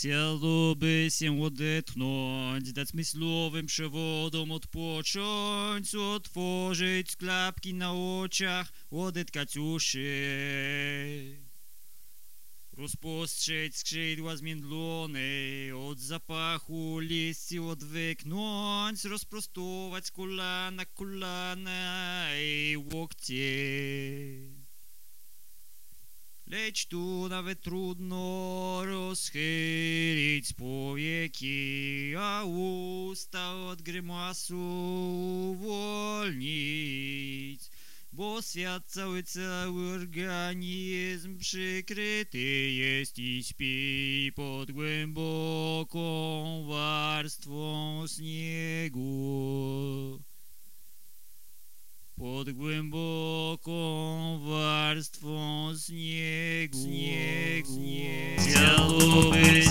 Chciałoby się odetchnąć, dać myślowym przewodom odpocząć, otworzyć klapki na oczach, odetkać uszy. Rozpostrzeć skrzydła zmiędlone, od zapachu liści odwyknąć, rozprostować kolana, kolana i łokcie. Lecz tu nawet trudno rozchylić powieki, a usta od grymasu uwolnić. Bo świat cały, cały organizm przykryty jest i śpi pod głęboką warstwą śniegu. Pod głęboką warstwą Chciałoby się